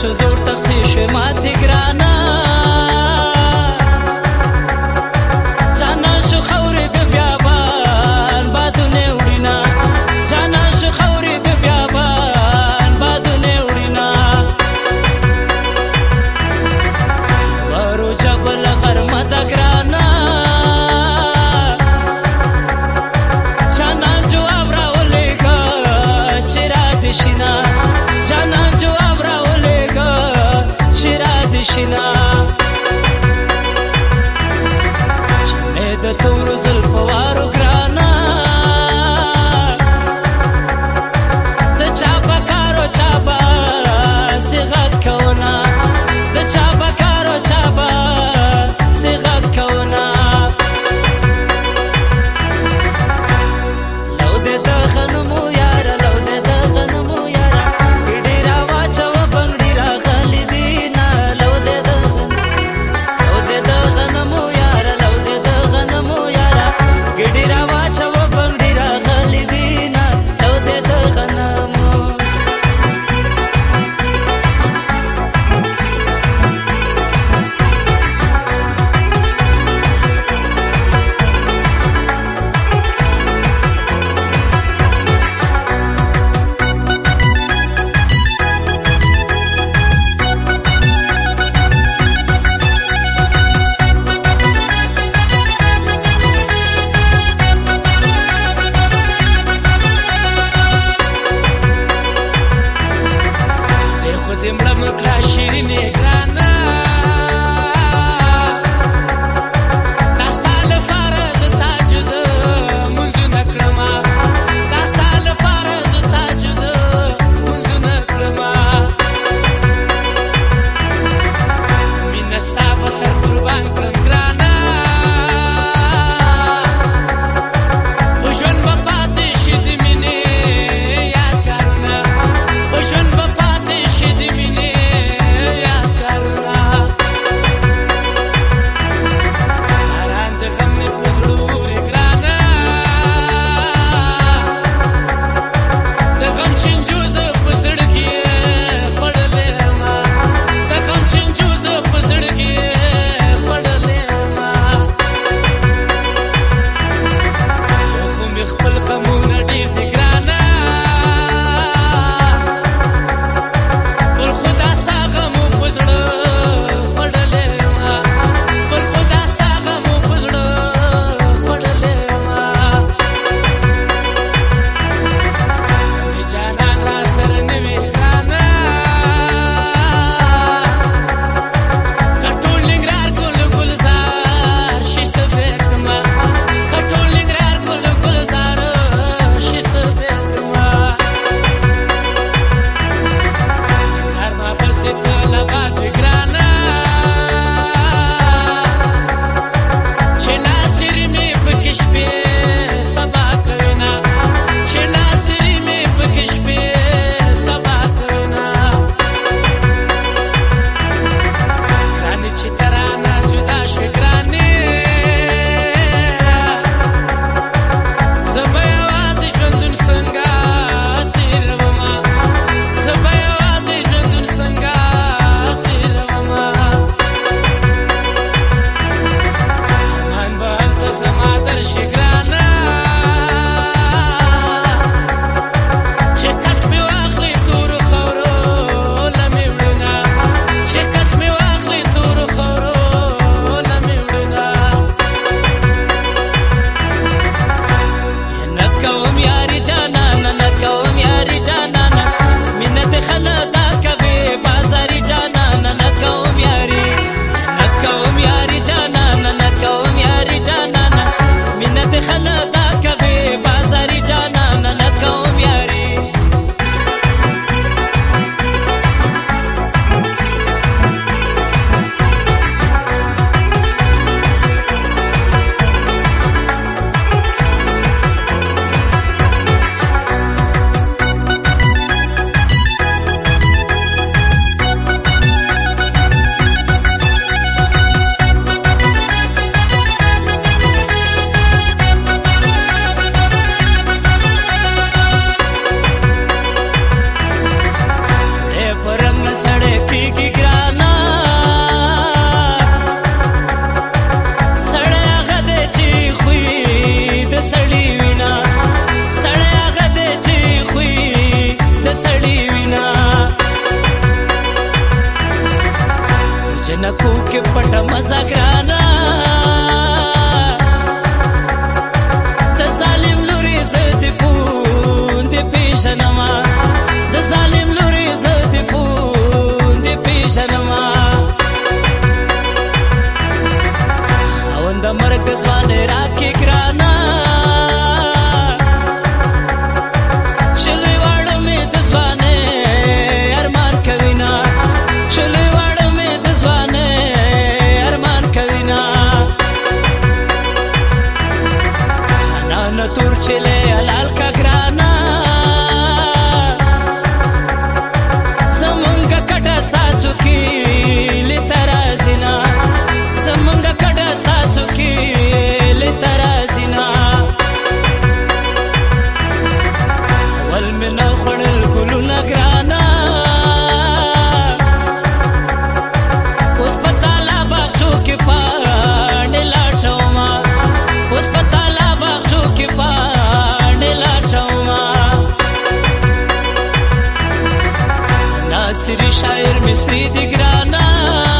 شو زور تختې شو ماته ګرانه جنکو کې پټ مزه ګرانا د سالم لوري زه دې پون دې پیژنما شاعر مصری دی گرانا